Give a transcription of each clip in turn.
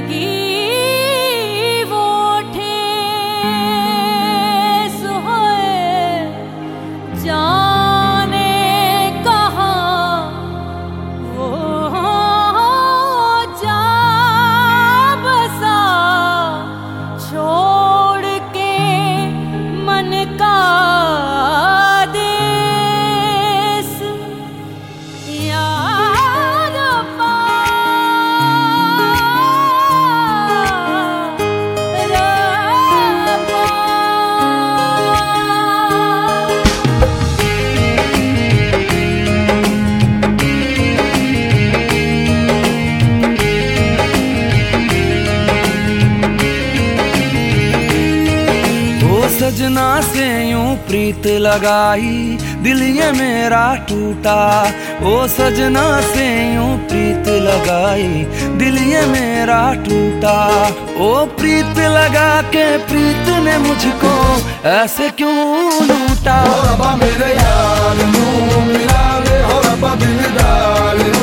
aquí. सजना से यूँ प्रीत लगाई, दिल ये मेरा टूटा। ओ सजना से यूँ प्रीत लगाई, दिल ये मेरा टूटा। ओ प्रीत लगा के प्रीत ने मुझको ऐसे क्यों लूटा? मेरे यार मिला दे हो रब्बा दिलदार नू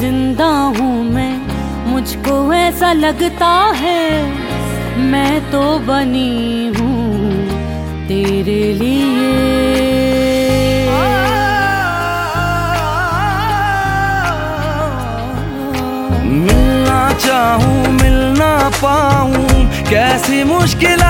ज़िंदा हूँ मैं, मुझको ऐसा लगता है, मैं तो बनी हूँ तेरे लिए। मिलना चाहूँ, मिलना पाऊँ, कैसी मुश्किल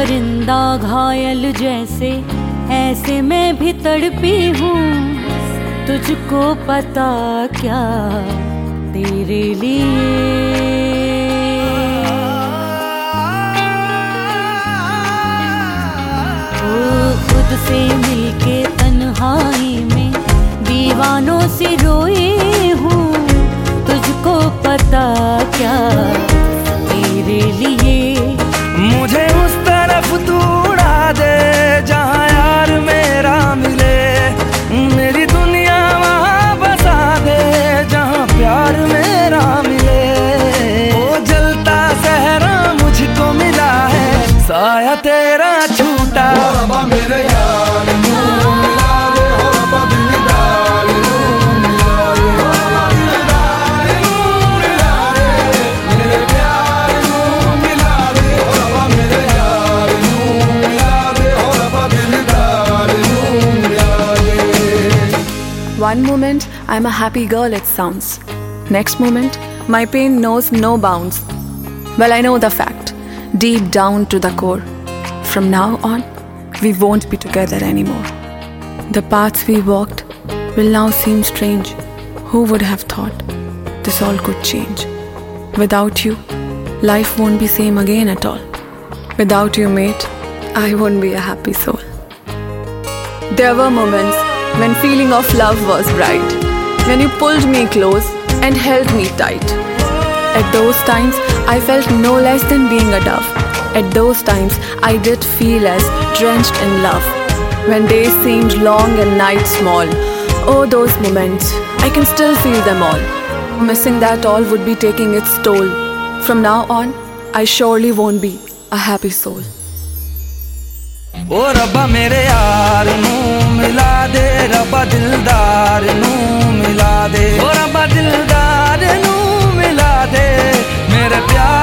परिंदा घायल जैसे, ऐसे मैं भी तड़पी हूँ। तुझको पता क्या तेरे लिए? खुद से मिलके तन्हाई में दीवानों से रोई हूँ। तुझको पता क्या दिलदार नू मिला दे One moment, I'm a happy girl, it sounds. Next moment, my pain knows no bounds. Well, I know the fact, deep down to the core. From now on, we won't be together anymore. The paths we walked will now seem strange. Who would have thought this all could change? Without you, life won't be same again at all. Without you, mate, I won't be a happy soul. There were moments when feeling of love was bright, when you pulled me close and held me tight. At those times, I felt no less than being a dove. At those times, I did feel as drenched in love, when days seemed long and nights small. Oh, those moments, I can still feel them all. Missing that all would be taking its toll. From now on, I surely won't be a happy soul. ਓ ਰੱਬਾ ਮੇਰੇ ਯਾਰ ਨੂੰ ਮਿਲਾ ਦੇ ਰੱਬਾ ਦਿਲਦਾਰ ਨੂੰ ਮਿਲਾ ਦੇ ਓ ਰੱਬਾ ਦਿਲਦਾਰ ਨੂੰ ਮਿਲਾ ਦੇ ਮੇਰੇ ਪਿਆਰ